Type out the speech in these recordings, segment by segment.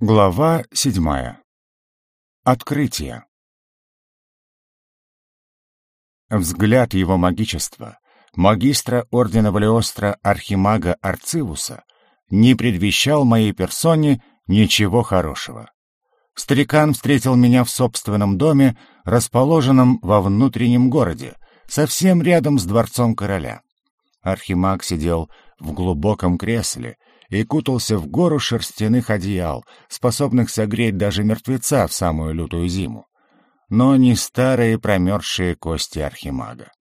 Глава седьмая. Открытие. Взгляд его магичества, магистра ордена Валиостра Архимага Арцивуса, не предвещал моей персоне ничего хорошего. Старикан встретил меня в собственном доме, расположенном во внутреннем городе, совсем рядом с дворцом короля. Архимаг сидел в глубоком кресле, и кутался в гору шерстяных одеял, способных согреть даже мертвеца в самую лютую зиму. Но не старые промерзшие кости архимага.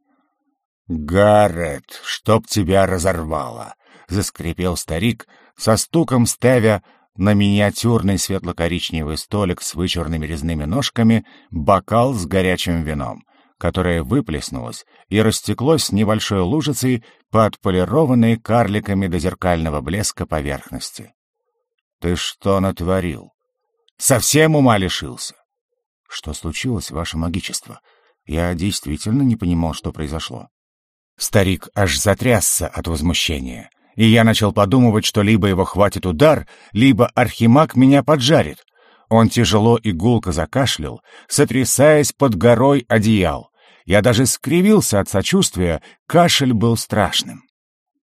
«Гаррет, чтоб тебя разорвало!» — заскрипел старик, со стуком ставя на миниатюрный светло-коричневый столик с вычурными резными ножками бокал с горячим вином которое выплеснулось и растеклось небольшой лужицей по отполированной карликами до зеркального блеска поверхности. «Ты что натворил? Совсем ума лишился?» «Что случилось, ваше магичество? Я действительно не понимал, что произошло». Старик аж затрясся от возмущения, и я начал подумывать, что либо его хватит удар, либо архимаг меня поджарит. Он тяжело и гулко закашлял, сотрясаясь под горой одеял. Я даже скривился от сочувствия, кашель был страшным.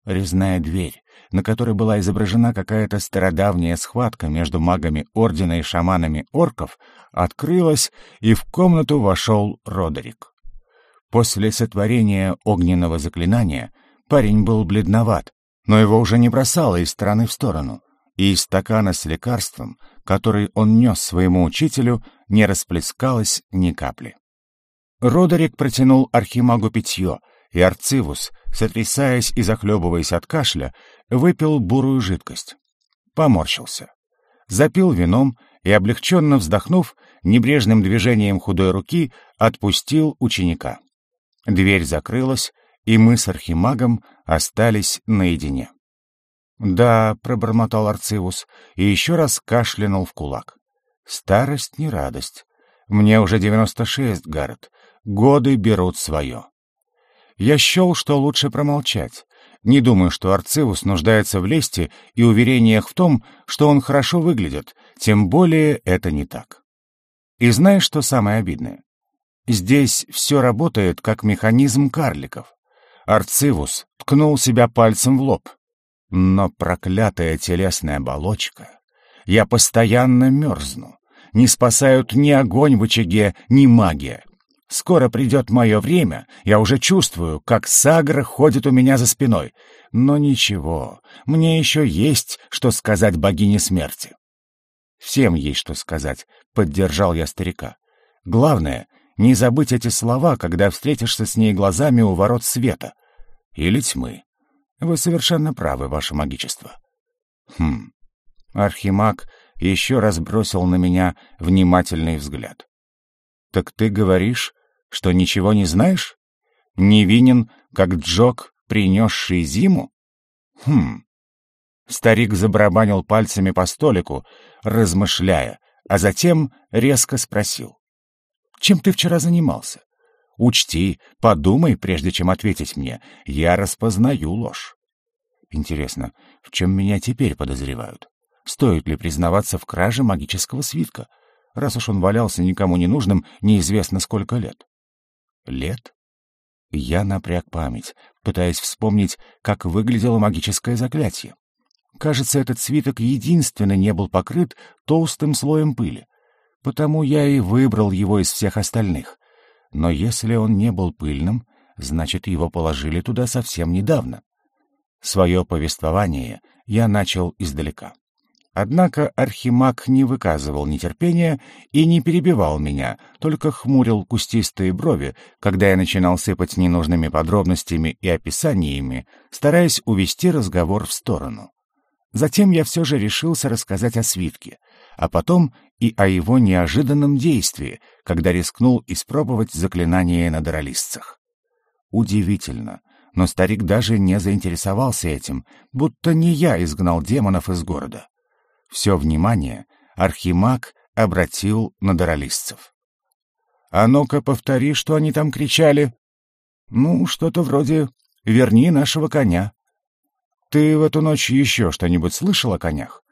Резная дверь, на которой была изображена какая-то стародавняя схватка между магами Ордена и шаманами орков, открылась, и в комнату вошел Родерик. После сотворения огненного заклинания парень был бледноват, но его уже не бросало из стороны в сторону, и из стакана с лекарством, который он нес своему учителю, не расплескалось ни капли. Родерик протянул Архимагу питье, и Арцивус, сотрясаясь и захлебываясь от кашля, выпил бурую жидкость. Поморщился. Запил вином и, облегченно вздохнув, небрежным движением худой руки отпустил ученика. Дверь закрылась, и мы с Архимагом остались наедине. «Да», — пробормотал Арцивус и еще раз кашлянул в кулак. «Старость не радость. Мне уже девяносто шесть, Гаррет. Годы берут свое. Я счел, что лучше промолчать. Не думаю, что Арцивус нуждается в лести и уверениях в том, что он хорошо выглядит, тем более это не так. И знаешь, что самое обидное? Здесь все работает как механизм карликов. Арцивус ткнул себя пальцем в лоб. Но проклятая телесная оболочка... Я постоянно мерзну. Не спасают ни огонь в очаге, ни магия. Скоро придет мое время, я уже чувствую, как Сагра ходит у меня за спиной. Но ничего, мне еще есть, что сказать богине смерти. Всем есть что сказать, — поддержал я старика. Главное, не забыть эти слова, когда встретишься с ней глазами у ворот света. Или тьмы. Вы совершенно правы, ваше магичество. Хм. Архимаг еще раз бросил на меня внимательный взгляд. «Так ты говоришь, что ничего не знаешь? Невинен, как Джок, принесший зиму? Хм. Старик забарабанил пальцами по столику, размышляя, а затем резко спросил. «Чем ты вчера занимался? Учти, подумай, прежде чем ответить мне. Я распознаю ложь». Интересно, в чем меня теперь подозревают? Стоит ли признаваться в краже магического свитка, раз уж он валялся никому не нужным неизвестно сколько лет? Лет? Я напряг память, пытаясь вспомнить, как выглядело магическое заклятие. Кажется, этот свиток единственно не был покрыт толстым слоем пыли, потому я и выбрал его из всех остальных. Но если он не был пыльным, значит, его положили туда совсем недавно. Свое повествование я начал издалека. Однако Архимаг не выказывал нетерпения и не перебивал меня, только хмурил кустистые брови, когда я начинал сыпать ненужными подробностями и описаниями, стараясь увести разговор в сторону. Затем я все же решился рассказать о свитке, а потом и о его неожиданном действии, когда рискнул испробовать заклинание на дролистцах. Удивительно, но старик даже не заинтересовался этим, будто не я изгнал демонов из города. Все внимание Архимаг обратил на даролистцев. «А ну-ка, повтори, что они там кричали». «Ну, что-то вроде «Верни нашего коня». «Ты в эту ночь еще что-нибудь слышал о конях?»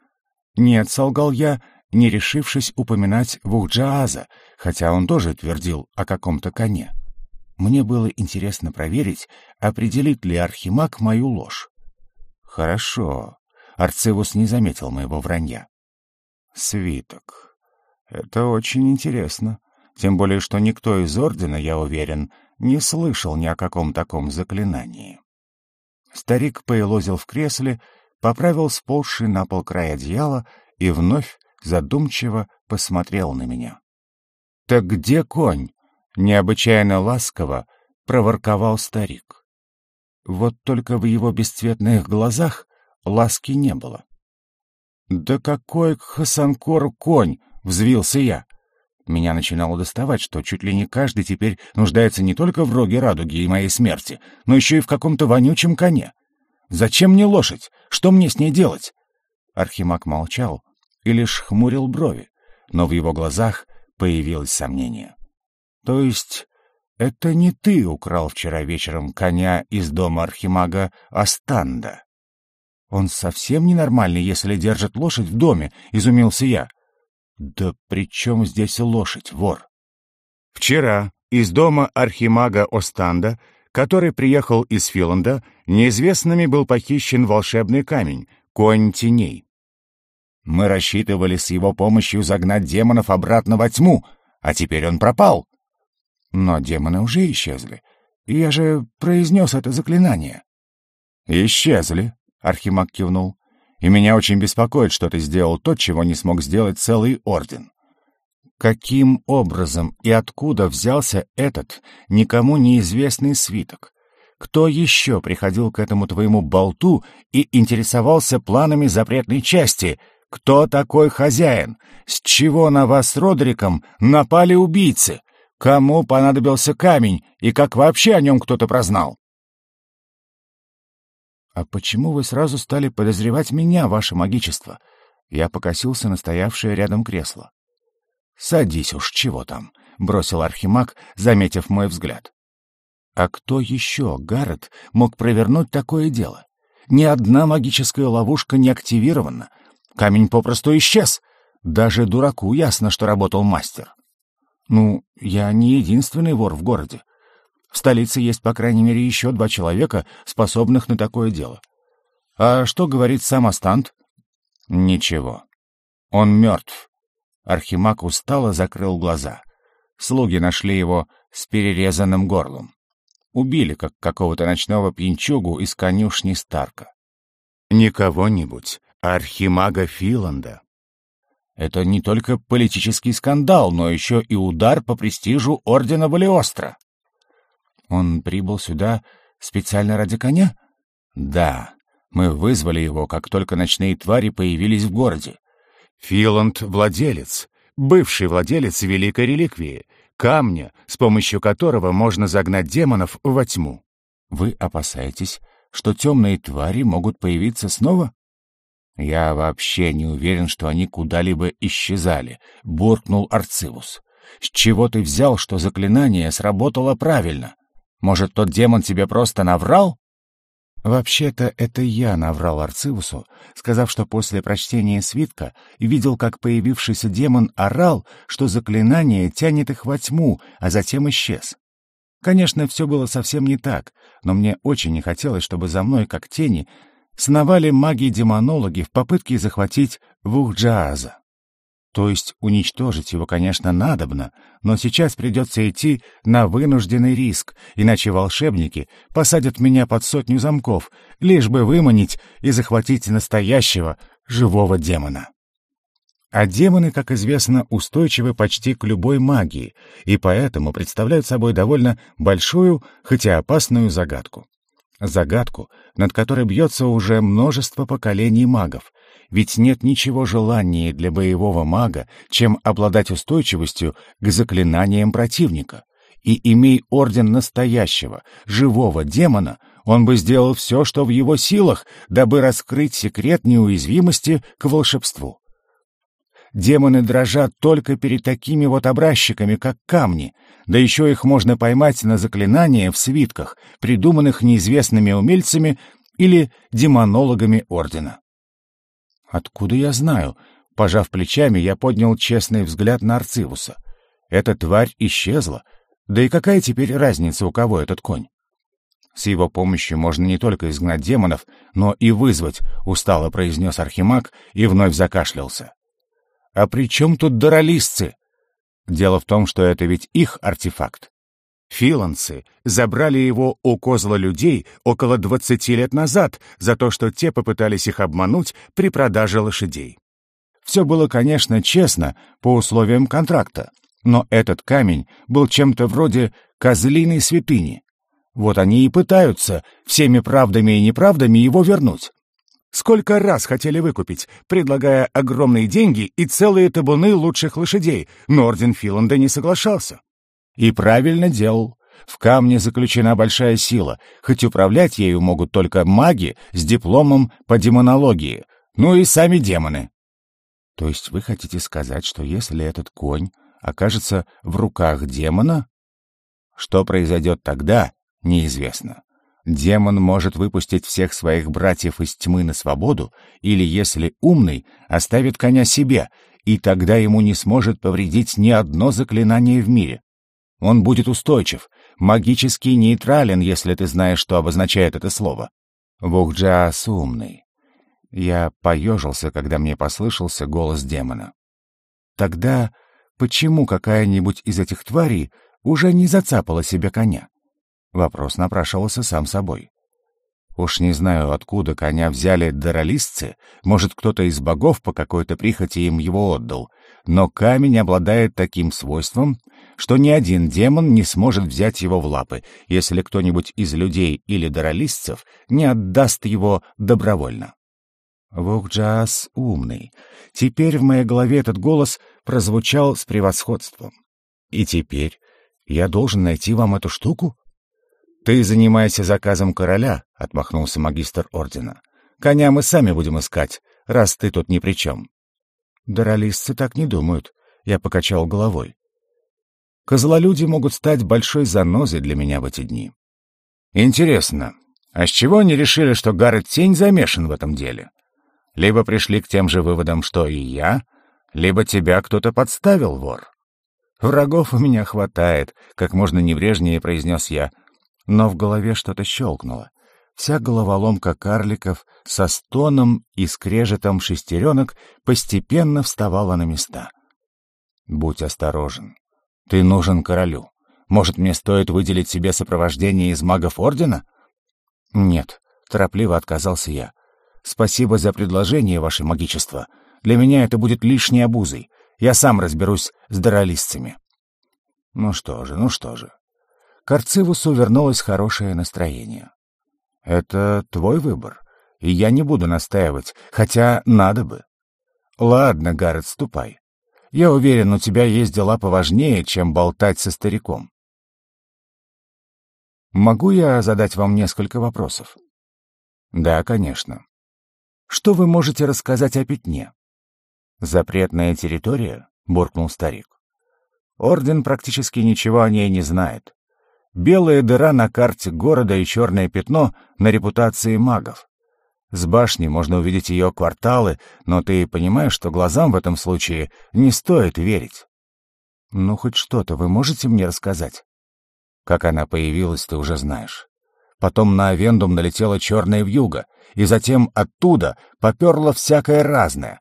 «Нет», — солгал я, не решившись упоминать Вухджааза, хотя он тоже твердил о каком-то коне. Мне было интересно проверить, определит ли Архимаг мою ложь. Хорошо. Арцевус не заметил моего вранья. Свиток. Это очень интересно. Тем более, что никто из Ордена, я уверен, не слышал ни о каком таком заклинании. Старик поелозил в кресле, поправил сползший на пол край одеяла и вновь задумчиво посмотрел на меня. «Так где конь?» — необычайно ласково проворковал старик. Вот только в его бесцветных глазах ласки не было. «Да какой Хасанкор конь!» — взвился я. Меня начинало доставать, что чуть ли не каждый теперь нуждается не только в роге радуги и моей смерти, но еще и в каком-то вонючем коне. Зачем мне лошадь? Что мне с ней делать? Архимаг молчал и лишь хмурил брови, но в его глазах появилось сомнение. То есть это не ты украл вчера вечером коня из дома архимага Астанда? Он совсем ненормальный, если держит лошадь в доме, изумился я. Да при чем здесь лошадь, вор? Вчера из дома архимага Останда, который приехал из Филанда, неизвестными был похищен волшебный камень, конь теней. Мы рассчитывали с его помощью загнать демонов обратно во тьму, а теперь он пропал. Но демоны уже исчезли. Я же произнес это заклинание. «Исчезли», — Архимаг кивнул и меня очень беспокоит, что ты сделал то, чего не смог сделать целый орден. Каким образом и откуда взялся этот никому неизвестный свиток? Кто еще приходил к этому твоему болту и интересовался планами запретной части? Кто такой хозяин? С чего на вас с Родриком напали убийцы? Кому понадобился камень и как вообще о нем кто-то прознал? «А почему вы сразу стали подозревать меня, ваше магичество?» Я покосился на стоявшее рядом кресло. «Садись уж, чего там?» — бросил Архимаг, заметив мой взгляд. «А кто еще, Гаррет, мог провернуть такое дело? Ни одна магическая ловушка не активирована. Камень попросту исчез. Даже дураку ясно, что работал мастер. Ну, я не единственный вор в городе. В столице есть, по крайней мере, еще два человека, способных на такое дело. А что говорит сам Астант? Ничего. Он мертв. Архимаг устало закрыл глаза. Слуги нашли его с перерезанным горлом. Убили, как какого-то ночного пьянчугу из конюшни Старка. Не кого-нибудь, а архимага Филанда. Это не только политический скандал, но еще и удар по престижу Ордена Валиостро. Он прибыл сюда специально ради коня? Да. Мы вызвали его, как только ночные твари появились в городе. Филанд — владелец, бывший владелец великой реликвии, камня, с помощью которого можно загнать демонов во тьму. Вы опасаетесь, что темные твари могут появиться снова? Я вообще не уверен, что они куда-либо исчезали, буркнул Арцивус. С чего ты взял, что заклинание сработало правильно? Может, тот демон тебе просто наврал? Вообще-то это я наврал Арцивусу, сказав, что после прочтения свитка видел, как появившийся демон орал, что заклинание тянет их во тьму, а затем исчез. Конечно, все было совсем не так, но мне очень не хотелось, чтобы за мной, как тени, сновали маги-демонологи в попытке захватить Вухджааза. То есть уничтожить его, конечно, надобно, но сейчас придется идти на вынужденный риск, иначе волшебники посадят меня под сотню замков, лишь бы выманить и захватить настоящего живого демона. А демоны, как известно, устойчивы почти к любой магии, и поэтому представляют собой довольно большую, хотя опасную загадку. Загадку, над которой бьется уже множество поколений магов, ведь нет ничего желаннее для боевого мага, чем обладать устойчивостью к заклинаниям противника. И имей орден настоящего, живого демона, он бы сделал все, что в его силах, дабы раскрыть секрет неуязвимости к волшебству. Демоны дрожат только перед такими вот образчиками, как камни, да еще их можно поймать на заклинания в свитках, придуманных неизвестными умельцами или демонологами ордена. Откуда я знаю, Пожав плечами, я поднял честный взгляд на Арцивуса. Эта тварь исчезла. Да и какая теперь разница, у кого этот конь? С его помощью можно не только изгнать демонов, но и вызвать, устало произнес Архимаг и вновь закашлялся. А при чем тут даролистцы? Дело в том, что это ведь их артефакт. Филанцы забрали его у козла людей около двадцати лет назад за то, что те попытались их обмануть при продаже лошадей. Все было, конечно, честно, по условиям контракта, но этот камень был чем-то вроде козлиной святыни. Вот они и пытаются всеми правдами и неправдами его вернуть. Сколько раз хотели выкупить, предлагая огромные деньги и целые табуны лучших лошадей, но орден Филанда не соглашался. И правильно делал. В камне заключена большая сила, хоть управлять ею могут только маги с дипломом по демонологии, ну и сами демоны. То есть вы хотите сказать, что если этот конь окажется в руках демона, что произойдет тогда, неизвестно. Демон может выпустить всех своих братьев из тьмы на свободу, или, если умный, оставит коня себе, и тогда ему не сможет повредить ни одно заклинание в мире. Он будет устойчив, магически нейтрален, если ты знаешь, что обозначает это слово. Вухджаас умный. Я поежился, когда мне послышался голос демона. Тогда почему какая-нибудь из этих тварей уже не зацапала себе коня? Вопрос напрашивался сам собой. Уж не знаю, откуда коня взяли даролистцы, может, кто-то из богов по какой-то прихоти им его отдал, но камень обладает таким свойством, что ни один демон не сможет взять его в лапы, если кто-нибудь из людей или даролистцев не отдаст его добровольно. Вухджаас умный. Теперь в моей голове этот голос прозвучал с превосходством. И теперь я должен найти вам эту штуку? «Ты занимайся заказом короля», — отмахнулся магистр ордена. «Коня мы сами будем искать, раз ты тут ни при чем». «Доролистцы так не думают», — я покачал головой. «Козлолюди могут стать большой занозой для меня в эти дни». «Интересно, а с чего они решили, что Гаррет Тень замешан в этом деле? Либо пришли к тем же выводам, что и я, либо тебя кто-то подставил, вор». «Врагов у меня хватает», — как можно небрежнее произнес я, но в голове что-то щелкнуло. Вся головоломка карликов со стоном и скрежетом шестеренок постепенно вставала на места. «Будь осторожен. Ты нужен королю. Может, мне стоит выделить себе сопровождение из магов Ордена?» «Нет», — торопливо отказался я. «Спасибо за предложение, ваше магичество. Для меня это будет лишней обузой. Я сам разберусь с даролистцами». «Ну что же, ну что же. К Арцивусу вернулось хорошее настроение. «Это твой выбор, и я не буду настаивать, хотя надо бы». «Ладно, Гаррет, ступай. Я уверен, у тебя есть дела поважнее, чем болтать со стариком». «Могу я задать вам несколько вопросов?» «Да, конечно. Что вы можете рассказать о пятне?» «Запретная территория?» — буркнул старик. «Орден практически ничего о ней не знает. Белая дыра на карте города и черное пятно на репутации магов. С башни можно увидеть ее кварталы, но ты понимаешь, что глазам в этом случае не стоит верить. Ну, хоть что-то вы можете мне рассказать? Как она появилась, ты уже знаешь. Потом на Авендум налетела черная вьюга, и затем оттуда поперло всякое разное.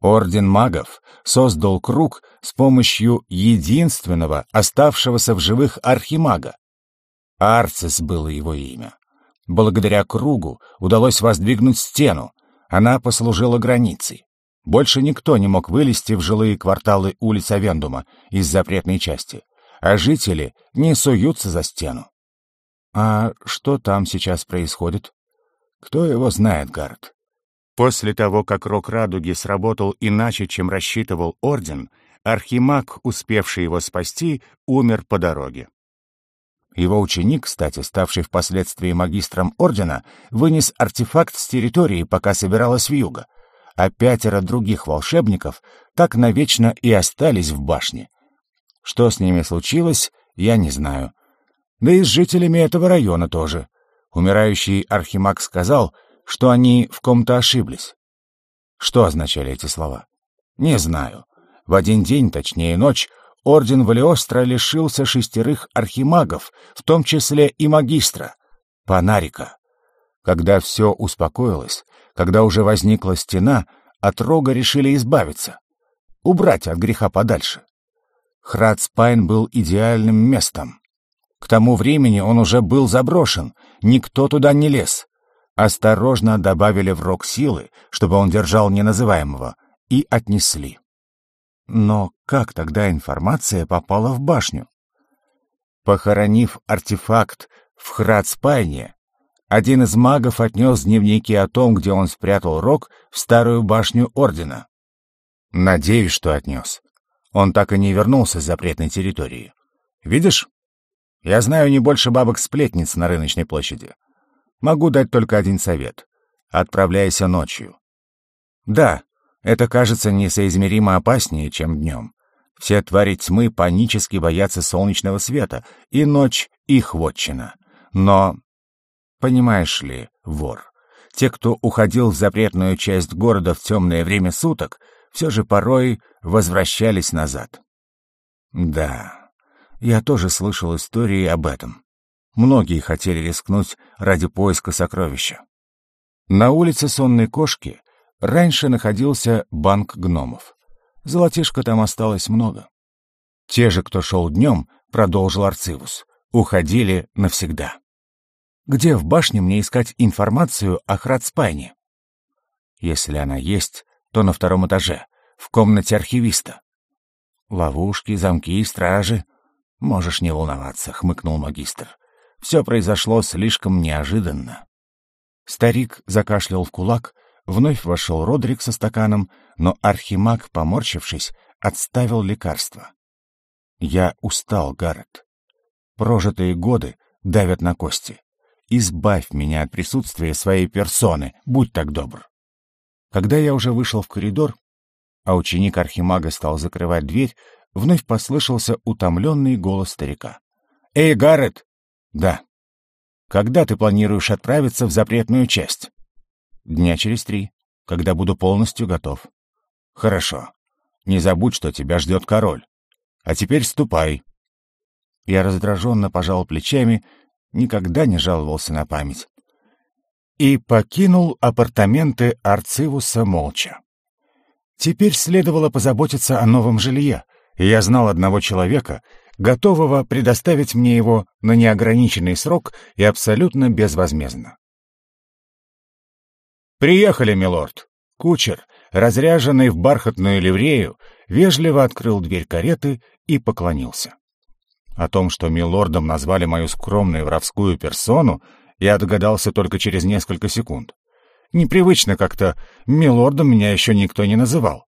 Орден магов создал круг с помощью единственного оставшегося в живых архимага. Арцис было его имя. Благодаря кругу удалось воздвигнуть стену. Она послужила границей. Больше никто не мог вылезти в жилые кварталы улиц Авендума из запретной части, а жители не суются за стену. А что там сейчас происходит? Кто его знает, Гард? После того, как Рок Радуги сработал иначе, чем рассчитывал Орден, Архимаг, успевший его спасти, умер по дороге. Его ученик, кстати, ставший впоследствии магистром ордена, вынес артефакт с территории, пока собиралась вьюга, а пятеро других волшебников так навечно и остались в башне. Что с ними случилось, я не знаю. Да и с жителями этого района тоже. Умирающий архимаг сказал, что они в ком-то ошиблись. Что означали эти слова? Не знаю. В один день, точнее ночь, орден Валиостро лишился шестерых архимагов, в том числе и магистра, Панарика. Когда все успокоилось, когда уже возникла стена, от рога решили избавиться, убрать от греха подальше. Храдспайн был идеальным местом. К тому времени он уже был заброшен, никто туда не лез. Осторожно добавили в рог силы, чтобы он держал неназываемого, и отнесли. Но как тогда информация попала в башню? Похоронив артефакт в Храдспайне, один из магов отнес дневники о том, где он спрятал рог, в старую башню Ордена. Надеюсь, что отнес. Он так и не вернулся с запретной территории. Видишь? Я знаю не больше бабок-сплетниц на рыночной площади. Могу дать только один совет. Отправляйся ночью. Да, это кажется несоизмеримо опаснее, чем днем. Все твари тьмы панически боятся солнечного света, и ночь — их вотчина. Но, понимаешь ли, вор, те, кто уходил в запретную часть города в темное время суток, все же порой возвращались назад. Да, я тоже слышал истории об этом. Многие хотели рискнуть ради поиска сокровища. На улице Сонной Кошки Раньше находился банк гномов. Золотишка там осталось много. Те же, кто шел днем, продолжил Арцивус, уходили навсегда. Где в башне мне искать информацию о Храдспайне? Если она есть, то на втором этаже, в комнате архивиста. Ловушки, замки и стражи. Можешь не волноваться, хмыкнул магистр. Все произошло слишком неожиданно. Старик закашлял в кулак, Вновь вошел Родрик со стаканом, но архимаг, поморщившись, отставил лекарство. «Я устал, Гаррет. Прожитые годы давят на кости. Избавь меня от присутствия своей персоны, будь так добр». Когда я уже вышел в коридор, а ученик архимага стал закрывать дверь, вновь послышался утомленный голос старика. «Эй, Гаррет!» «Да». «Когда ты планируешь отправиться в запретную часть?» Дня через три, когда буду полностью готов. Хорошо. Не забудь, что тебя ждет король. А теперь ступай. Я раздраженно пожал плечами, никогда не жаловался на память. И покинул апартаменты Арцивуса молча. Теперь следовало позаботиться о новом жилье, и я знал одного человека, готового предоставить мне его на неограниченный срок и абсолютно безвозмездно. «Приехали, милорд!» Кучер, разряженный в бархатную ливрею, вежливо открыл дверь кареты и поклонился. О том, что милордом назвали мою скромную воровскую персону, я догадался только через несколько секунд. Непривычно как-то, милордом меня еще никто не называл.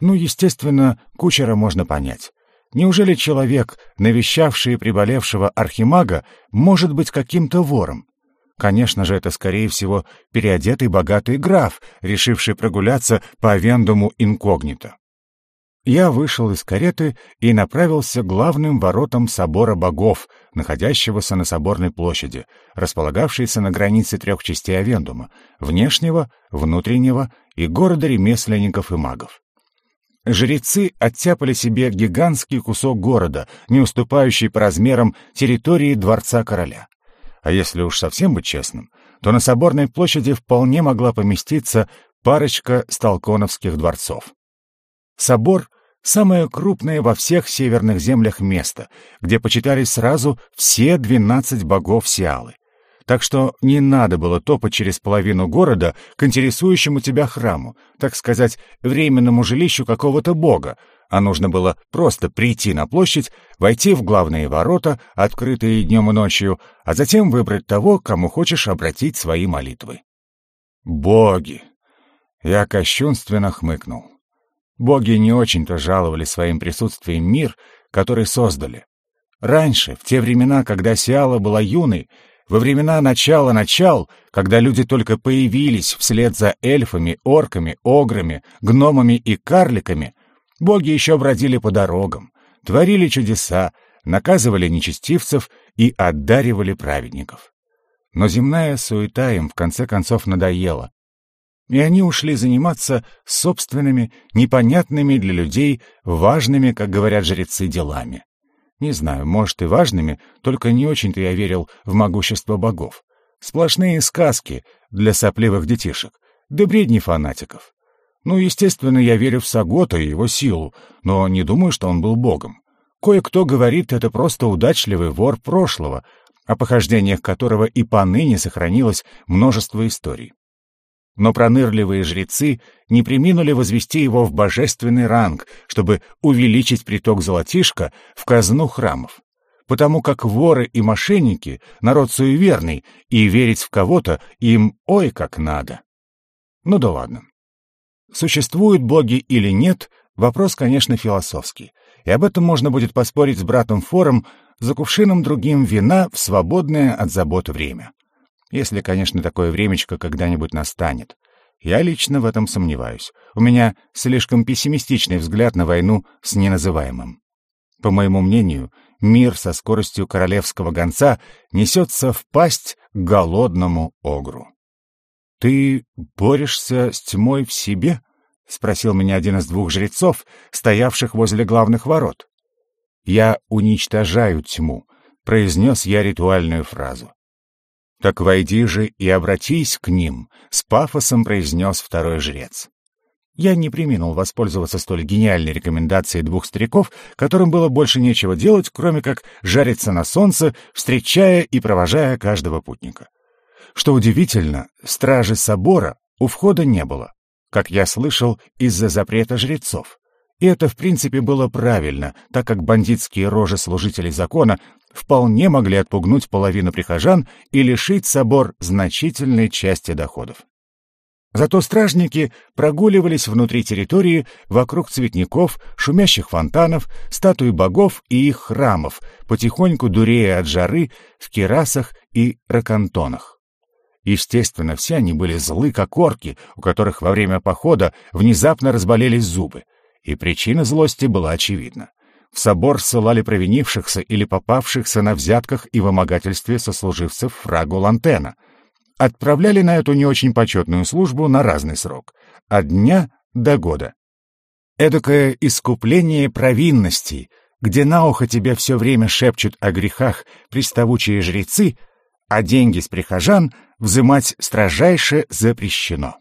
Ну, естественно, кучера можно понять. Неужели человек, навещавший приболевшего архимага, может быть каким-то вором? Конечно же, это, скорее всего, переодетый богатый граф, решивший прогуляться по вендуму инкогнито. Я вышел из кареты и направился к главным воротам собора богов, находящегося на соборной площади, располагавшейся на границе трех частей Авендума — внешнего, внутреннего и города ремесленников и магов. Жрецы оттяпали себе гигантский кусок города, не уступающий по размерам территории дворца короля. А если уж совсем быть честным, то на Соборной площади вполне могла поместиться парочка столконовских дворцов. Собор — самое крупное во всех северных землях место, где почитались сразу все двенадцать богов Сиалы. Так что не надо было топать через половину города к интересующему тебя храму, так сказать, временному жилищу какого-то бога, а нужно было просто прийти на площадь, войти в главные ворота, открытые днем и ночью, а затем выбрать того, кому хочешь обратить свои молитвы. Боги! Я кощунственно хмыкнул. Боги не очень-то жаловали своим присутствием мир, который создали. Раньше, в те времена, когда Сиала была юной, во времена начала начал, когда люди только появились вслед за эльфами, орками, ограми, гномами и карликами, Боги еще бродили по дорогам, творили чудеса, наказывали нечестивцев и отдаривали праведников. Но земная суета им в конце концов надоела. и они ушли заниматься собственными, непонятными для людей, важными, как говорят жрецы, делами. Не знаю, может и важными, только не очень-то я верил в могущество богов. Сплошные сказки для сопливых детишек, да бредни фанатиков. Ну, естественно, я верю в Сагота и его силу, но не думаю, что он был богом. Кое-кто говорит, это просто удачливый вор прошлого, о похождениях которого и поныне сохранилось множество историй. Но пронырливые жрецы не приминули возвести его в божественный ранг, чтобы увеличить приток золотишка в казну храмов. Потому как воры и мошенники — народ суеверный, и верить в кого-то им ой как надо. Ну да ладно. Существуют боги или нет, вопрос, конечно, философский. И об этом можно будет поспорить с братом Фором за кувшином другим вина в свободное от забот время. Если, конечно, такое времечко когда-нибудь настанет. Я лично в этом сомневаюсь. У меня слишком пессимистичный взгляд на войну с неназываемым. По моему мнению, мир со скоростью королевского гонца несется в пасть голодному огру. «Ты борешься с тьмой в себе?» — спросил меня один из двух жрецов, стоявших возле главных ворот. «Я уничтожаю тьму», — произнес я ритуальную фразу. «Так войди же и обратись к ним», — с пафосом произнес второй жрец. Я не приминул воспользоваться столь гениальной рекомендацией двух стариков, которым было больше нечего делать, кроме как жариться на солнце, встречая и провожая каждого путника. Что удивительно, стражи собора у входа не было, как я слышал, из-за запрета жрецов. И это, в принципе, было правильно, так как бандитские рожи служителей закона вполне могли отпугнуть половину прихожан и лишить собор значительной части доходов. Зато стражники прогуливались внутри территории, вокруг цветников, шумящих фонтанов, статуй богов и их храмов, потихоньку дурея от жары в керасах и ракантонах. Естественно, все они были злы, как орки, у которых во время похода внезапно разболелись зубы — и причина злости была очевидна. В собор ссылали провинившихся или попавшихся на взятках и вымогательстве сослуживцев фрагу Лантена. Отправляли на эту не очень почетную службу на разный срок — от дня до года. Эдакое искупление провинностей, где на ухо тебе все время шепчут о грехах приставучие жрецы, а деньги с прихожан взымать строжайше запрещено.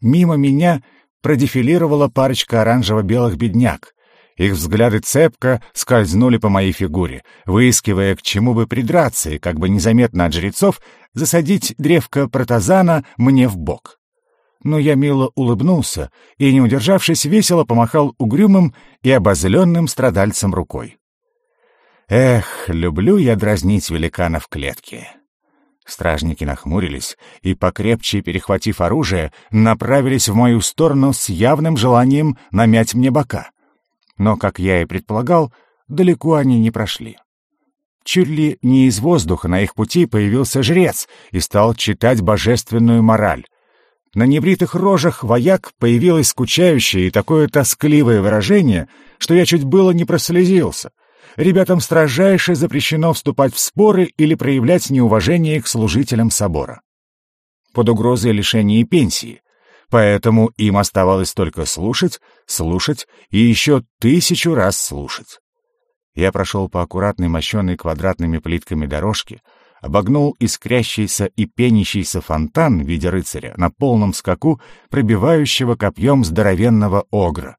Мимо меня — продефилировала парочка оранжево-белых бедняк. Их взгляды цепко скользнули по моей фигуре, выискивая, к чему бы придраться и, как бы незаметно от жрецов, засадить древко протазана мне в бок. Но я мило улыбнулся и, не удержавшись, весело помахал угрюмым и обозленным страдальцем рукой. Эх, люблю я дразнить великана в клетке. Стражники нахмурились и, покрепче перехватив оружие, направились в мою сторону с явным желанием намять мне бока. Но, как я и предполагал, далеко они не прошли. Чуть ли не из воздуха на их пути появился жрец и стал читать божественную мораль. На небритых рожах вояк появилось скучающее и такое тоскливое выражение, что я чуть было не прослезился ребятам строжайше запрещено вступать в споры или проявлять неуважение к служителям собора. Под угрозой лишения пенсии. Поэтому им оставалось только слушать, слушать и еще тысячу раз слушать. Я прошел по аккуратной мощенной квадратными плитками дорожке, обогнул искрящийся и пенящийся фонтан в виде рыцаря на полном скаку, пробивающего копьем здоровенного огра,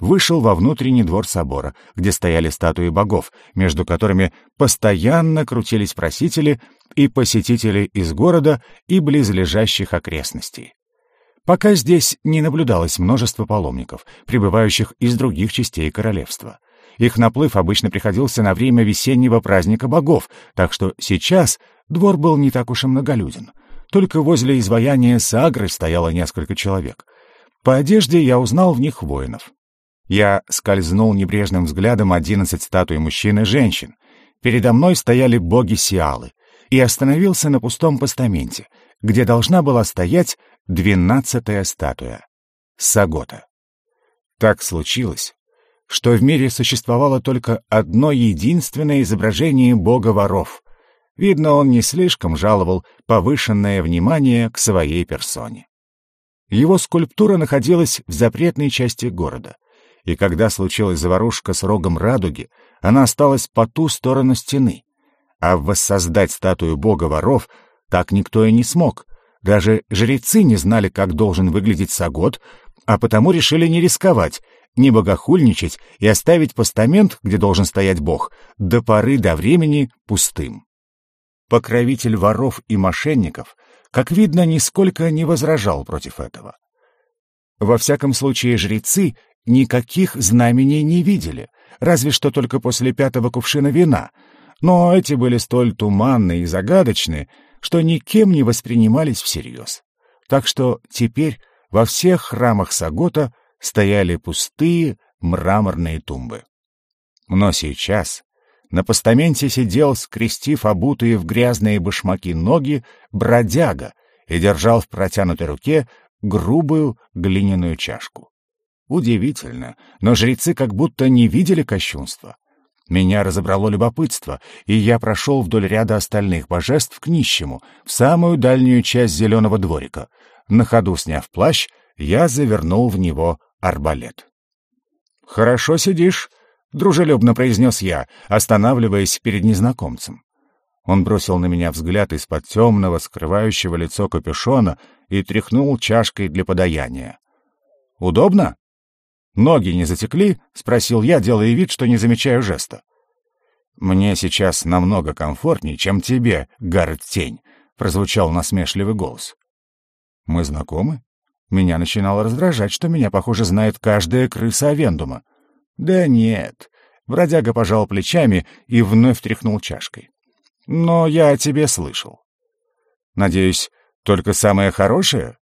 вышел во внутренний двор собора, где стояли статуи богов, между которыми постоянно крутились просители и посетители из города и близлежащих окрестностей. Пока здесь не наблюдалось множество паломников, прибывающих из других частей королевства. Их наплыв обычно приходился на время весеннего праздника богов, так что сейчас двор был не так уж и многолюден. Только возле изваяния Сагры стояло несколько человек. По одежде я узнал в них воинов. Я скользнул небрежным взглядом одиннадцать статуй мужчин и женщин. Передо мной стояли боги Сиалы, и остановился на пустом постаменте, где должна была стоять двенадцатая статуя — Сагота. Так случилось, что в мире существовало только одно единственное изображение бога воров. Видно, он не слишком жаловал повышенное внимание к своей персоне. Его скульптура находилась в запретной части города, и когда случилась заварушка с рогом радуги, она осталась по ту сторону стены. А воссоздать статую бога воров так никто и не смог. Даже жрецы не знали, как должен выглядеть Сагот, а потому решили не рисковать, не богохульничать и оставить постамент, где должен стоять бог, до поры до времени пустым. Покровитель воров и мошенников, как видно, нисколько не возражал против этого. Во всяком случае, жрецы никаких знамений не видели, разве что только после пятого кувшина вина, но эти были столь туманны и загадочны, что никем не воспринимались всерьез. Так что теперь во всех храмах Сагота стояли пустые мраморные тумбы. Но сейчас на постаменте сидел, скрестив обутые в грязные башмаки ноги, бродяга и держал в протянутой руке грубую глиняную чашку. Удивительно, но жрецы как будто не видели кощунства. Меня разобрало любопытство, и я прошел вдоль ряда остальных божеств к нищему, в самую дальнюю часть зеленого дворика. На ходу сняв плащ, я завернул в него арбалет. «Хорошо сидишь», — дружелюбно произнес я, останавливаясь перед незнакомцем. Он бросил на меня взгляд из-под темного, скрывающего лицо капюшона и тряхнул чашкой для подаяния. «Удобно?» «Ноги не затекли?» — спросил я, делая вид, что не замечаю жеста. «Мне сейчас намного комфортнее, чем тебе, Гаррет Тень», — прозвучал насмешливый голос. «Мы знакомы?» Меня начинало раздражать, что меня, похоже, знает каждая крыса Авендума. «Да нет». Бродяга пожал плечами и вновь тряхнул чашкой. «Но я о тебе слышал». «Надеюсь, только самое хорошее?»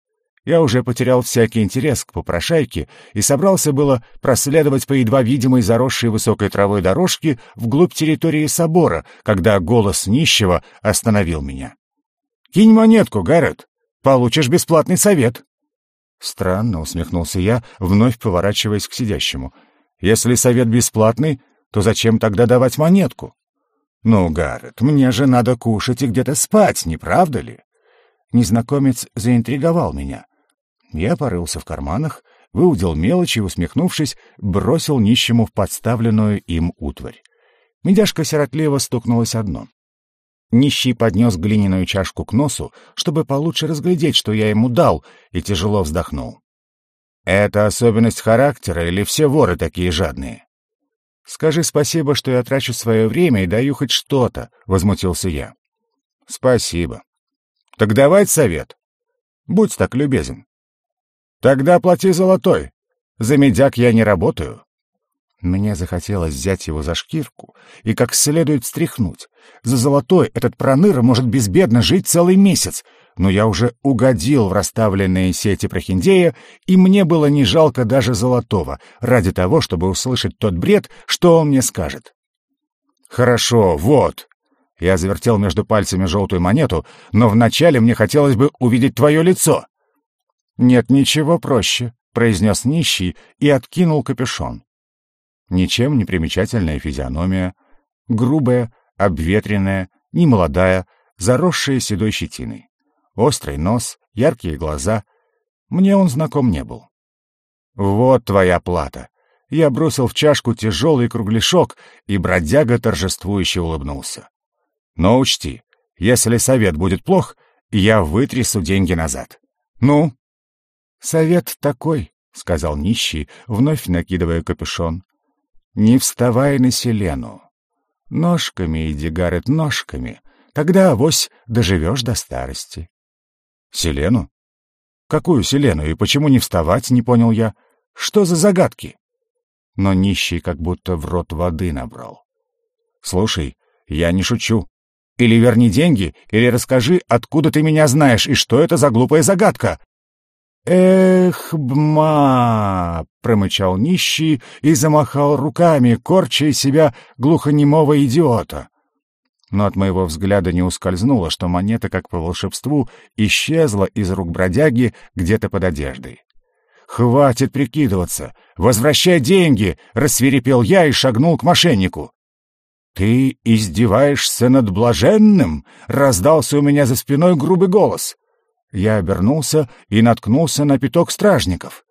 Я уже потерял всякий интерес к попрошайке и собрался было проследовать по едва видимой заросшей высокой травой дорожке вглубь территории собора, когда голос нищего остановил меня. «Кинь монетку, Гаррет, получишь бесплатный совет». Странно, усмехнулся я, вновь поворачиваясь к сидящему. «Если совет бесплатный, то зачем тогда давать монетку?» «Ну, Гаррет, мне же надо кушать и где-то спать, не правда ли?» Незнакомец заинтриговал меня. Я порылся в карманах, выудил мелочи и, усмехнувшись, бросил нищему в подставленную им утварь. Медяшка сиротливо стукнулась одно. Нищий поднес глиняную чашку к носу, чтобы получше разглядеть, что я ему дал, и тяжело вздохнул. «Это особенность характера или все воры такие жадные?» «Скажи спасибо, что я трачу свое время и даю хоть что-то», — возмутился я. «Спасибо. Так давай совет. Будь так любезен». Тогда плати золотой. За медяк я не работаю. Мне захотелось взять его за шкирку и как следует стряхнуть. За золотой этот проныра может безбедно жить целый месяц, но я уже угодил в расставленные сети прохиндея, и мне было не жалко даже золотого, ради того, чтобы услышать тот бред, что он мне скажет. «Хорошо, вот». Я завертел между пальцами желтую монету, но вначале мне хотелось бы увидеть твое лицо. «Нет ничего проще», — произнес нищий и откинул капюшон. Ничем не примечательная физиономия, грубая, обветренная, немолодая, заросшая седой щетиной. Острый нос, яркие глаза. Мне он знаком не был. «Вот твоя плата!» Я бросил в чашку тяжелый кругляшок, и бродяга торжествующе улыбнулся. «Но учти, если совет будет плох, я вытрясу деньги назад. Ну, «Совет такой», — сказал нищий, вновь накидывая капюшон. «Не вставай на селену. Ножками иди, Гаррет, ножками. Тогда, авось, доживешь до старости». «Селену? Какую селену и почему не вставать, не понял я. Что за загадки?» Но нищий как будто в рот воды набрал. «Слушай, я не шучу. Или верни деньги, или расскажи, откуда ты меня знаешь и что это за глупая загадка. «Эх, бма!» — промычал нищий и замахал руками, корча из себя глухонемого идиота. Но от моего взгляда не ускользнуло, что монета, как по волшебству, исчезла из рук бродяги где-то под одеждой. «Хватит прикидываться! Возвращай деньги!» — рассверепел я и шагнул к мошеннику. «Ты издеваешься над блаженным?» — раздался у меня за спиной грубый голос. Я обернулся и наткнулся на пяток стражников.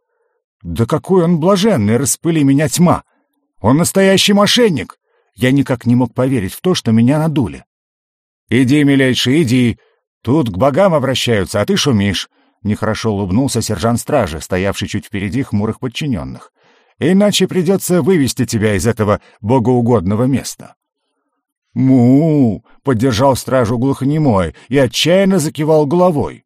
«Да какой он блаженный, распыли меня тьма! Он настоящий мошенник!» Я никак не мог поверить в то, что меня надули. «Иди, милейший, иди! Тут к богам обращаются, а ты шумишь!» Нехорошо улыбнулся сержант стражи, стоявший чуть впереди хмурых подчиненных. «Иначе придется вывести тебя из этого богоугодного места». «Му!» — поддержал стражу глухонемой и отчаянно закивал головой.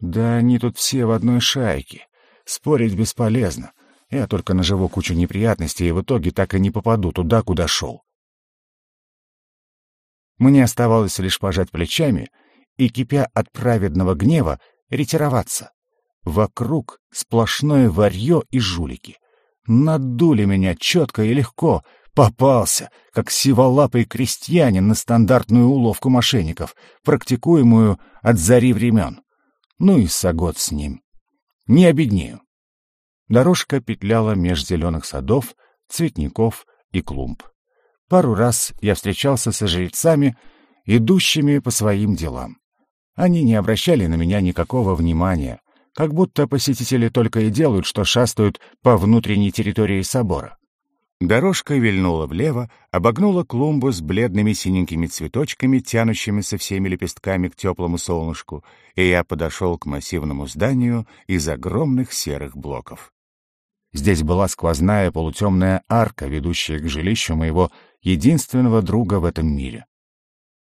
«Да они тут все в одной шайке. Спорить бесполезно. Я только наживу кучу неприятностей и в итоге так и не попаду туда, куда шел». Мне оставалось лишь пожать плечами и, кипя от праведного гнева, ретироваться. Вокруг сплошное варье и жулики. Надули меня четко и легко, Попался, как сиволапый крестьянин на стандартную уловку мошенников, практикуемую от зари времен. Ну и сагот с ним. Не обеднею. Дорожка петляла меж зеленых садов, цветников и клумб. Пару раз я встречался со жрецами, идущими по своим делам. Они не обращали на меня никакого внимания, как будто посетители только и делают, что шастают по внутренней территории собора. Дорожка вильнула влево, обогнула клумбу с бледными синенькими цветочками, тянущимися всеми лепестками к теплому солнышку, и я подошел к массивному зданию из огромных серых блоков. Здесь была сквозная полутемная арка, ведущая к жилищу моего единственного друга в этом мире.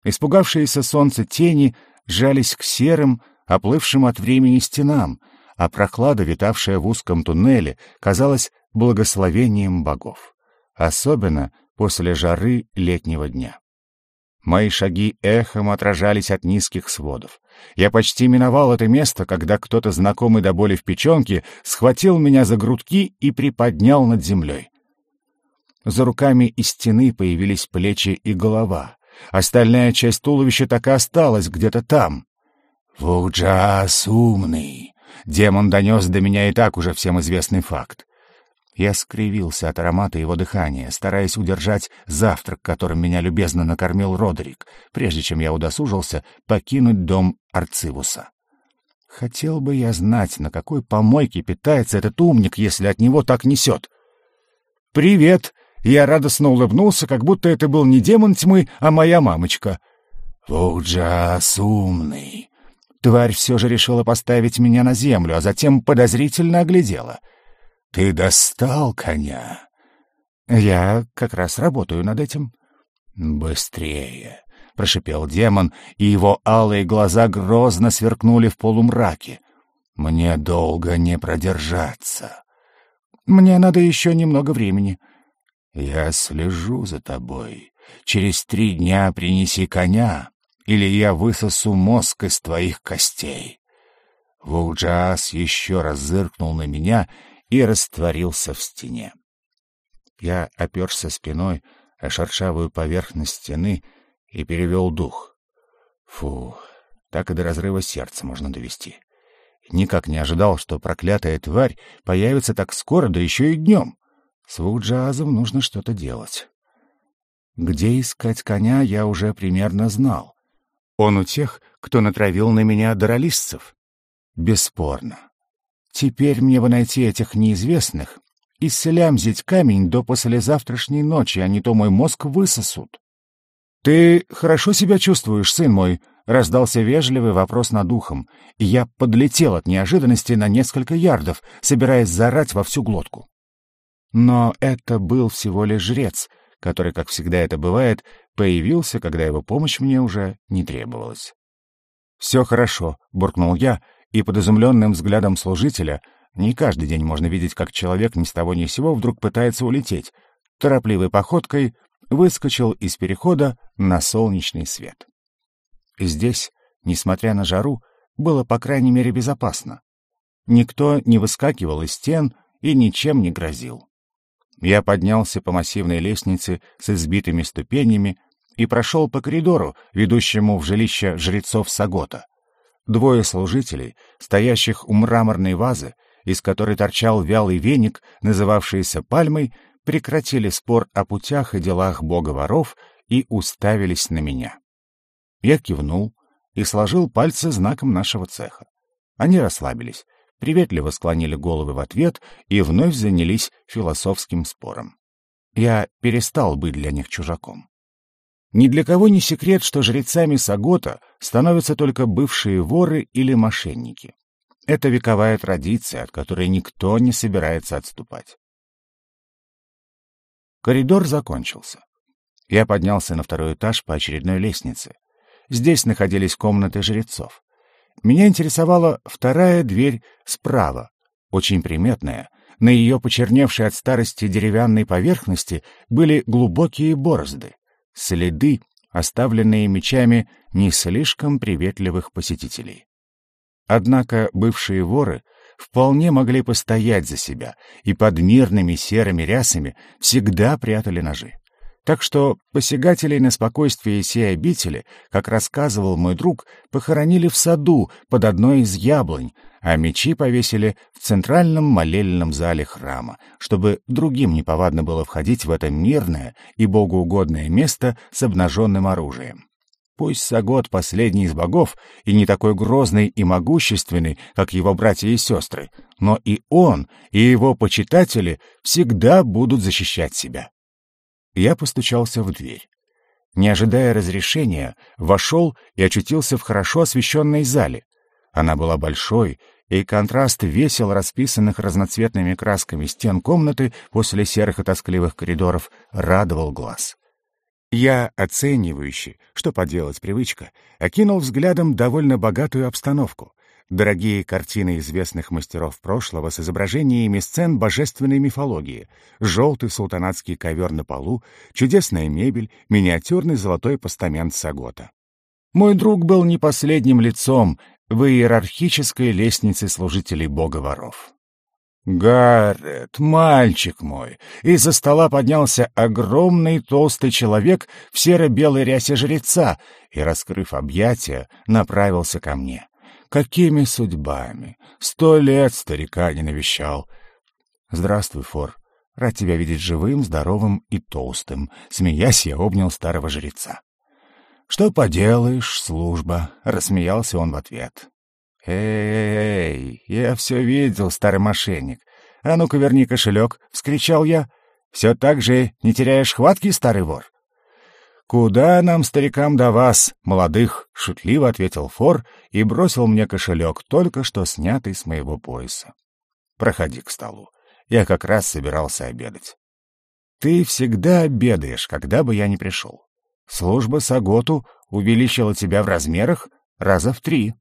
Испугавшиеся солнца тени жались к серым, оплывшим от времени стенам, а прохлада, витавшая в узком туннеле, казалась благословением богов особенно после жары летнего дня. Мои шаги эхом отражались от низких сводов. Я почти миновал это место, когда кто-то знакомый до боли в печенке схватил меня за грудки и приподнял над землей. За руками из стены появились плечи и голова. Остальная часть туловища так и осталась где-то там. «Вуджас умный!» Демон донес до меня и так уже всем известный факт. Я скривился от аромата его дыхания, стараясь удержать завтрак, которым меня любезно накормил Родерик, прежде чем я удосужился покинуть дом Арцивуса. Хотел бы я знать, на какой помойке питается этот умник, если от него так несет. «Привет!» Я радостно улыбнулся, как будто это был не демон тьмы, а моя мамочка. «Вуджас умный!» Тварь все же решила поставить меня на землю, а затем подозрительно оглядела — «Ты достал коня?» «Я как раз работаю над этим». «Быстрее!» — прошипел демон, и его алые глаза грозно сверкнули в полумраке. «Мне долго не продержаться». «Мне надо еще немного времени». «Я слежу за тобой. Через три дня принеси коня, или я высосу мозг из твоих костей». Вуджас еще раз зыркнул на меня и растворился в стене. Я оперся спиной о шершавую поверхность стены и перевел дух. Фу, так и до разрыва сердца можно довести. Никак не ожидал, что проклятая тварь появится так скоро, да еще и днем. С Вуджазом нужно что-то делать. Где искать коня, я уже примерно знал. Он у тех, кто натравил на меня даролистцев. Бесспорно. Теперь мне бы найти этих неизвестных и слямзить камень до послезавтрашней ночи, а не то мой мозг высосут. «Ты хорошо себя чувствуешь, сын мой?» — раздался вежливый вопрос над ухом, и я подлетел от неожиданности на несколько ярдов, собираясь зарать во всю глотку. Но это был всего лишь жрец, который, как всегда это бывает, появился, когда его помощь мне уже не требовалась. «Все хорошо», — буркнул я, и под изумленным взглядом служителя не каждый день можно видеть, как человек ни с того ни сего вдруг пытается улететь, торопливой походкой выскочил из перехода на солнечный свет. Здесь, несмотря на жару, было по крайней мере безопасно. Никто не выскакивал из стен и ничем не грозил. Я поднялся по массивной лестнице с избитыми ступенями и прошел по коридору, ведущему в жилище жрецов Сагота. Двое служителей, стоящих у мраморной вазы, из которой торчал вялый веник, называвшийся пальмой, прекратили спор о путях и делах бога воров и уставились на меня. Я кивнул и сложил пальцы знаком нашего цеха. Они расслабились, приветливо склонили головы в ответ и вновь занялись философским спором. Я перестал быть для них чужаком. Ни для кого не секрет, что жрецами Сагота становятся только бывшие воры или мошенники. Это вековая традиция, от которой никто не собирается отступать. Коридор закончился. Я поднялся на второй этаж по очередной лестнице. Здесь находились комнаты жрецов. Меня интересовала вторая дверь справа, очень приметная. На ее почерневшей от старости деревянной поверхности были глубокие борозды, следы, оставленные мечами не слишком приветливых посетителей. Однако бывшие воры вполне могли постоять за себя и под мирными серыми рясами всегда прятали ножи. Так что посягателей на спокойствие сей обители, как рассказывал мой друг, похоронили в саду под одной из яблонь, а мечи повесили в центральном молельном зале храма, чтобы другим неповадно было входить в это мирное и богоугодное место с обнаженным оружием. Пусть Сагот — последний из богов и не такой грозный и могущественный, как его братья и сестры, но и он, и его почитатели всегда будут защищать себя. Я постучался в дверь. Не ожидая разрешения, вошел и очутился в хорошо освещенной зале. Она была большой, и контраст весел расписанных разноцветными красками стен комнаты после серых и тоскливых коридоров радовал глаз. Я, оценивающий, что поделать привычка, окинул взглядом довольно богатую обстановку — дорогие картины известных мастеров прошлого с изображениями сцен божественной мифологии, желтый султанатский ковер на полу, чудесная мебель, миниатюрный золотой постамент Сагота. Мой друг был не последним лицом в иерархической лестнице служителей бога-воров. «Гаррет, мальчик мой!» Из-за стола поднялся огромный толстый человек в серо-белой рясе жреца и, раскрыв объятия, направился ко мне. Какими судьбами? Сто лет старика не навещал. Здравствуй, Фор. Рад тебя видеть живым, здоровым и толстым. Смеясь, я обнял старого жреца. «Что поделаешь, служба?» — рассмеялся он в ответ. «Эй, я все видел, старый мошенник. А ну-ка верни кошелек!» — вскричал я. «Все так же не теряешь хватки, старый вор?» «Куда нам, старикам, до вас, молодых?» — шутливо ответил Фор и бросил мне кошелек, только что снятый с моего пояса. «Проходи к столу. Я как раз собирался обедать». «Ты всегда обедаешь, когда бы я ни пришел. Служба Саготу увеличила тебя в размерах раза в три.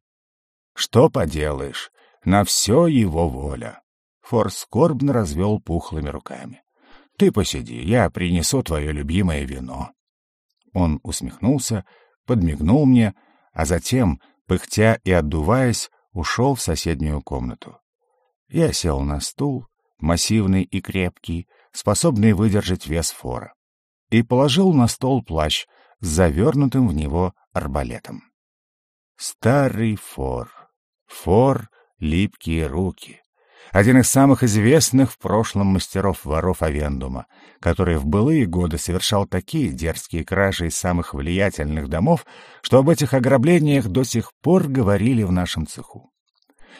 Что поделаешь, на все его воля». Фор скорбно развел пухлыми руками. «Ты посиди, я принесу твое любимое вино». Он усмехнулся, подмигнул мне, а затем, пыхтя и отдуваясь, ушел в соседнюю комнату. Я сел на стул, массивный и крепкий, способный выдержать вес фора, и положил на стол плащ с завернутым в него арбалетом. Старый фор. Фор — липкие руки один из самых известных в прошлом мастеров воров Авендума, который в былые годы совершал такие дерзкие кражи из самых влиятельных домов, что об этих ограблениях до сих пор говорили в нашем цеху.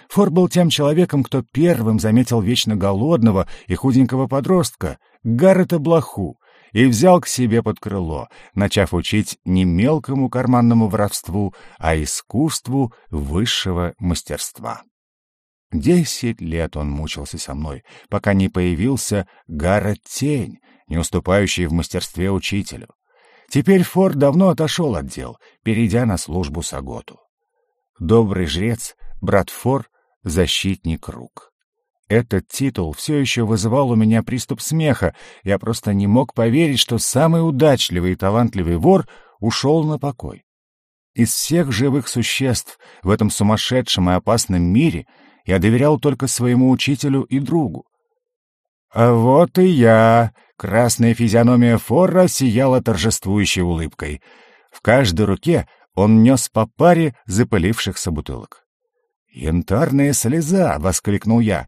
Фор был тем человеком, кто первым заметил вечно голодного и худенького подростка, Гаррета Блоху, и взял к себе под крыло, начав учить не мелкому карманному воровству, а искусству высшего мастерства. Десять лет он мучился со мной, пока не появился Гаррет Тень, не уступающий в мастерстве учителю. Теперь Форд давно отошел от дел, перейдя на службу Саготу. Добрый жрец, брат Фор, защитник рук. Этот титул все еще вызывал у меня приступ смеха. Я просто не мог поверить, что самый удачливый и талантливый вор ушел на покой. Из всех живых существ в этом сумасшедшем и опасном мире — я доверял только своему учителю и другу. А вот и я. Красная физиономия Форра сияла торжествующей улыбкой. В каждой руке он нес по паре запылившихся бутылок. «Янтарная слеза!» — воскликнул я.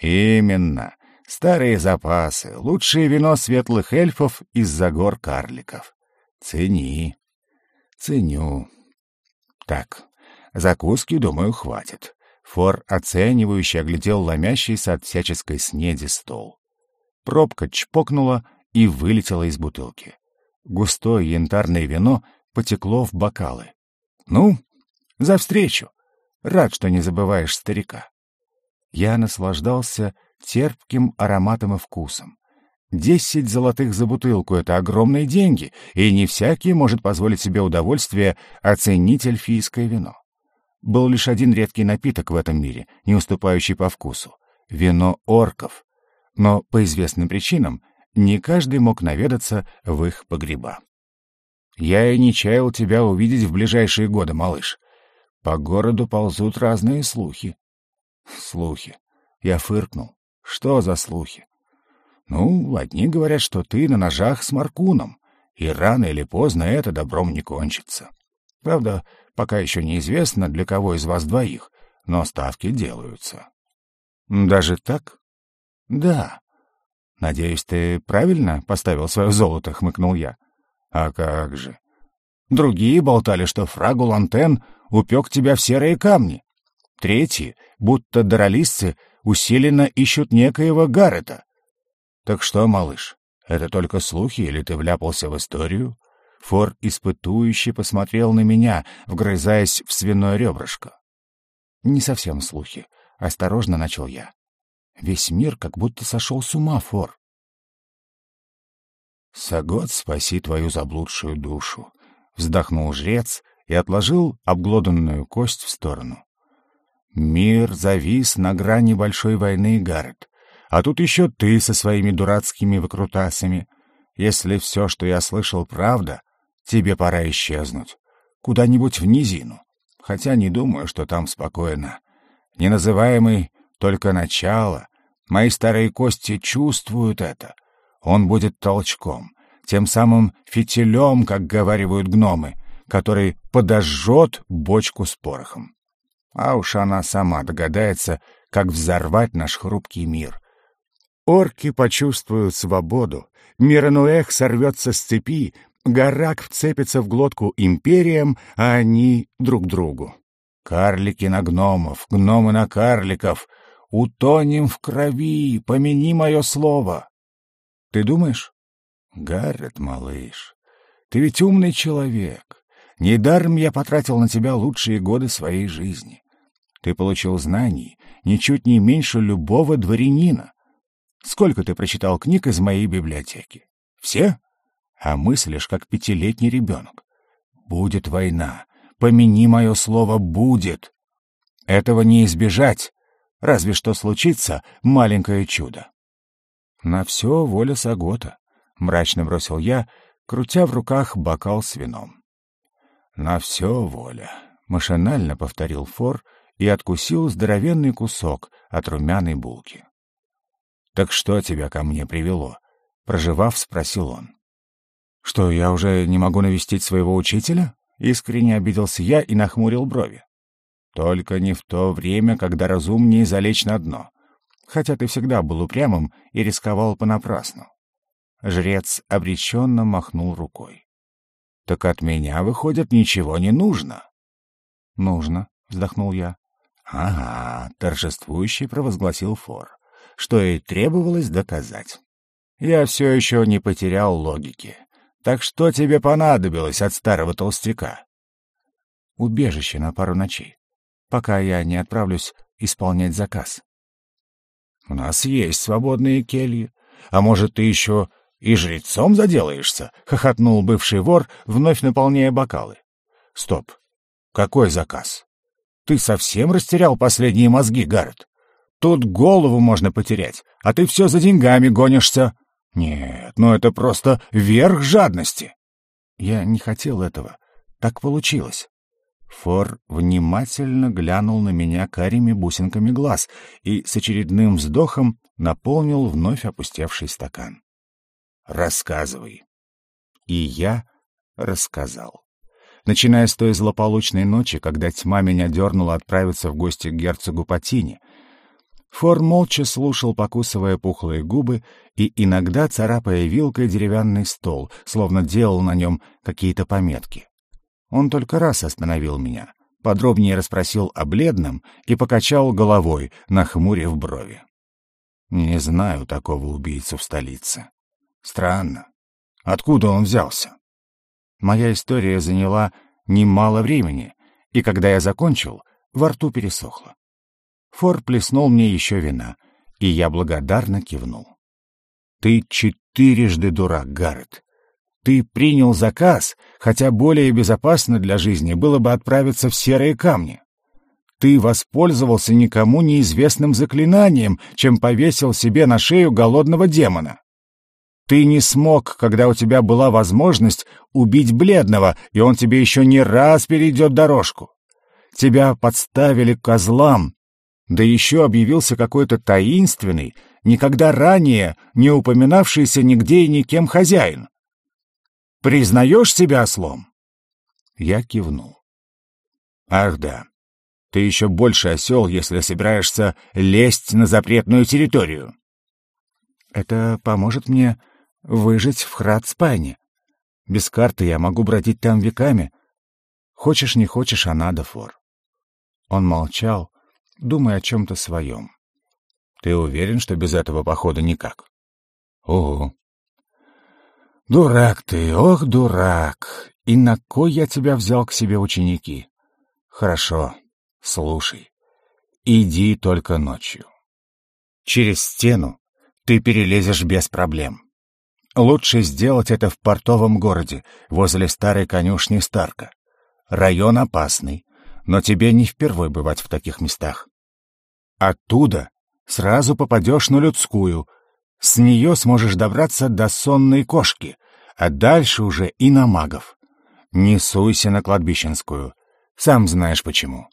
«Именно. Старые запасы, лучшее вино светлых эльфов из-за гор карликов. Цени. Ценю. Так, закуски, думаю, хватит. Фор оценивающе оглядел ломящийся от всяческой снеди стол. Пробка чпокнула и вылетела из бутылки. Густое янтарное вино потекло в бокалы. «Ну, за встречу! Рад, что не забываешь старика». Я наслаждался терпким ароматом и вкусом. Десять золотых за бутылку — это огромные деньги, и не всякий может позволить себе удовольствие оценить эльфийское вино. Был лишь один редкий напиток в этом мире, не уступающий по вкусу — вино орков. Но по известным причинам не каждый мог наведаться в их погреба. Я и не чаял тебя увидеть в ближайшие годы, малыш. По городу ползут разные слухи. Слухи. Я фыркнул. Что за слухи? Ну, одни говорят, что ты на ножах с Маркуном, и рано или поздно это добром не кончится. Правда, пока еще неизвестно, для кого из вас двоих, но ставки делаются. Даже так? Да. Надеюсь, ты правильно поставил свое золото, хмыкнул я. А как же? Другие болтали, что фрагул Антен упек тебя в серые камни. Третьи, будто дролисцы, усиленно ищут некоего Гаррета. Так что, малыш, это только слухи или ты вляпался в историю? Фор испытующе посмотрел на меня, вгрызаясь в свиное ребрышко. Не совсем слухи. Осторожно начал я. Весь мир как будто сошел с ума, Фор. «Сагот, спаси твою заблудшую душу», — вздохнул жрец и отложил обглоданную кость в сторону. «Мир завис на грани большой войны, Гаррет, а тут еще ты со своими дурацкими выкрутасами. Если все, что я слышал, правда, тебе пора исчезнуть. Куда-нибудь в низину. Хотя не думаю, что там спокойно. Неназываемый только начало. Мои старые кости чувствуют это. Он будет толчком, тем самым фитилем, как говаривают гномы, который подожжет бочку с порохом. А уж она сама догадается, как взорвать наш хрупкий мир. Орки почувствуют свободу, Мирануэх сорвется с цепи, Гарак вцепится в глотку империям, а они друг другу. Карлики на гномов, гномы на карликов. Утонем в крови, помяни мое слово. Ты думаешь? Гаррет, малыш, ты ведь умный человек. Недаром я потратил на тебя лучшие годы своей жизни. Ты получил знаний ничуть не меньше любого дворянина. Сколько ты прочитал книг из моей библиотеки? Все? А мыслишь, как пятилетний ребенок. Будет война. Помяни мое слово «будет». Этого не избежать. Разве что случится маленькое чудо. «На все воля Сагота», — мрачно бросил я, крутя в руках бокал с вином. «На все воля», — машинально повторил Фор и откусил здоровенный кусок от румяной булки. «Так что тебя ко мне привело?» — проживав, спросил он. «Что, я уже не могу навестить своего учителя?» — искренне обиделся я и нахмурил брови. «Только не в то время, когда разумнее залечь на дно хотя ты всегда был упрямым и рисковал понапрасну. Жрец обреченно махнул рукой. — Так от меня, выходит, ничего не нужно. — Нужно, — вздохнул я. — Ага, — торжествующий провозгласил Фор, что и требовалось доказать. Я все еще не потерял логики. Так что тебе понадобилось от старого толстяка? — Убежище на пару ночей, пока я не отправлюсь исполнять заказ. У нас есть свободные кельи. А может, ты еще и жрецом заделаешься?» — хохотнул бывший вор, вновь наполняя бокалы. «Стоп. Какой заказ? Ты совсем растерял последние мозги, Гаррет? Тут голову можно потерять, а ты все за деньгами гонишься. Нет, ну это просто верх жадности». «Я не хотел этого. Так получилось». Фор внимательно глянул на меня карими бусинками глаз и с очередным вздохом наполнил вновь опустевший стакан. «Рассказывай». И я рассказал. Начиная с той злополучной ночи, когда тьма меня дернула отправиться в гости к герцогу Патине, Фор молча слушал, покусывая пухлые губы и иногда царапая вилкой деревянный стол, словно делал на нем какие-то пометки. Он только раз остановил меня, подробнее расспросил о бледном и покачал головой, нахмурив брови. Не знаю такого убийцу в столице. Странно. Откуда он взялся? Моя история заняла немало времени, и когда я закончил, во рту пересохло. Фор плеснул мне еще вина, и я благодарно кивнул. «Ты четырежды дурак, Гаррет. Ты принял заказ, хотя более безопасно для жизни было бы отправиться в серые камни. Ты воспользовался никому неизвестным заклинанием, чем повесил себе на шею голодного демона. Ты не смог, когда у тебя была возможность убить бледного, и он тебе еще не раз перейдет дорожку. Тебя подставили козлам, да еще объявился какой-то таинственный, никогда ранее не упоминавшийся нигде и никем хозяин. Признаешь себя ослом?» Я кивнул. «Ах да, ты еще больше осел, если собираешься лезть на запретную территорию». «Это поможет мне выжить в Храдспайне. Без карты я могу бродить там веками. Хочешь, не хочешь, а надо, Фор». Он молчал, думая о чем-то своем. «Ты уверен, что без этого похода никак?» «Ого!» «Дурак ты, ох, дурак! И на кой я тебя взял к себе ученики?» «Хорошо, слушай. Иди только ночью. Через стену ты перелезешь без проблем. Лучше сделать это в портовом городе, возле старой конюшни Старка. Район опасный, но тебе не впервой бывать в таких местах. Оттуда сразу попадешь на людскую. С нее сможешь добраться до сонной кошки, а дальше уже и на магов. Не суйся на кладбищенскую. Сам знаешь почему.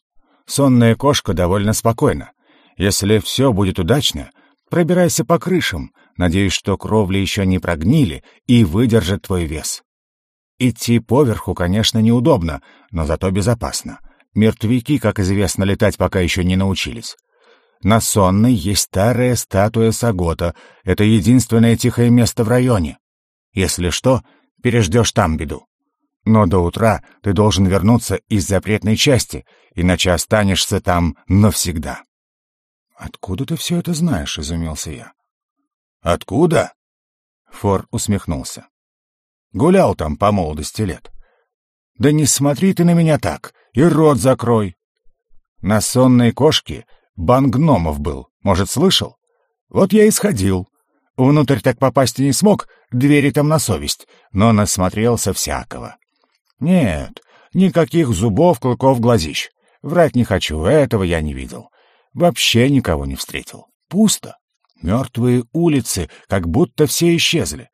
Сонная кошка довольно спокойна. Если все будет удачно, пробирайся по крышам, надеюсь, что кровли еще не прогнили и выдержат твой вес. Идти поверху, конечно, неудобно, но зато безопасно. Мертвяки, как известно, летать пока еще не научились. На Сонной есть старая статуя Сагота. Это единственное тихое место в районе. Если что, переждешь там беду. Но до утра ты должен вернуться из запретной части, иначе останешься там навсегда. «Откуда ты все это знаешь?» — изумился я. «Откуда?» — Фор усмехнулся. «Гулял там по молодости лет. Да не смотри ты на меня так, и рот закрой. На сонной кошке бан гномов был, может, слышал? Вот я и сходил. Внутрь так попасть и не смог, двери там на совесть, но насмотрелся всякого. Нет, никаких зубов, клыков, глазищ. Врать не хочу, этого я не видел. Вообще никого не встретил. Пусто. Мертвые улицы, как будто все исчезли.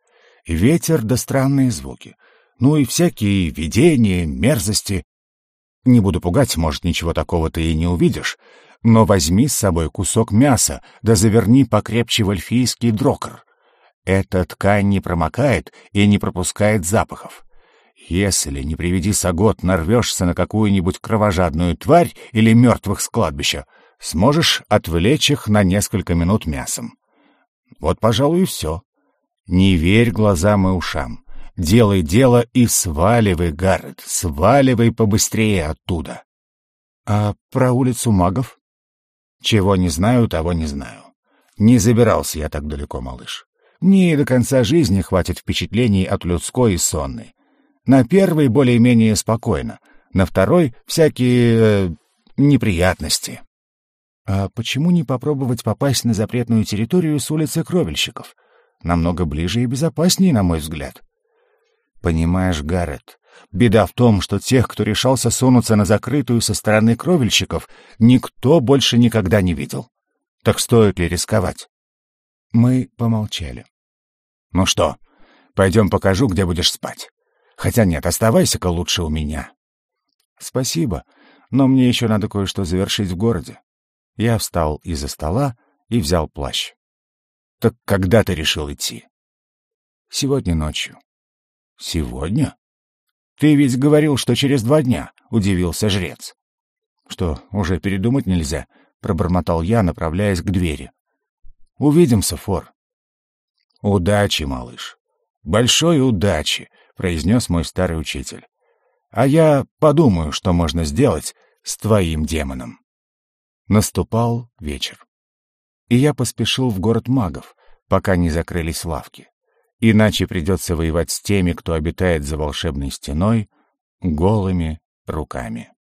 Ветер да странные звуки. Ну и всякие видения, мерзости. Не буду пугать, может, ничего такого ты и не увидишь, но возьми с собой кусок мяса, да заверни покрепче в эльфийский дрокер. Эта ткань не промокает и не пропускает запахов. Если, не приведи сагот, нарвешься на какую-нибудь кровожадную тварь или мертвых с кладбища, сможешь отвлечь их на несколько минут мясом. Вот, пожалуй, и все. Не верь глазам и ушам. Делай дело и сваливай, Гаррет, сваливай побыстрее оттуда. А про улицу магов? Чего не знаю, того не знаю. Не забирался я так далеко, малыш. Мне и до конца жизни хватит впечатлений от людской и сонной. На первой более-менее спокойно, на второй — всякие... Э, неприятности. А почему не попробовать попасть на запретную территорию с улицы Кровельщиков? Намного ближе и безопаснее, на мой взгляд. Понимаешь, Гаррет, беда в том, что тех, кто решался сунуться на закрытую со стороны кровельщиков, никто больше никогда не видел. Так стоит ли рисковать? Мы помолчали. Ну что, пойдем покажу, где будешь спать. Хотя нет, оставайся-ка лучше у меня. Спасибо, но мне еще надо кое-что завершить в городе. Я встал из-за стола и взял плащ. Так когда ты решил идти? Сегодня ночью. «Сегодня?» «Ты ведь говорил, что через два дня», — удивился жрец. «Что, уже передумать нельзя? — пробормотал я, направляясь к двери. «Увидимся, Фор». «Удачи, малыш. Большой удачи», — произнес мой старый учитель. «А я подумаю, что можно сделать с твоим демоном». Наступал вечер. И я поспешил в город магов, пока не закрылись лавки. Иначе придется воевать с теми, кто обитает за волшебной стеной, голыми руками.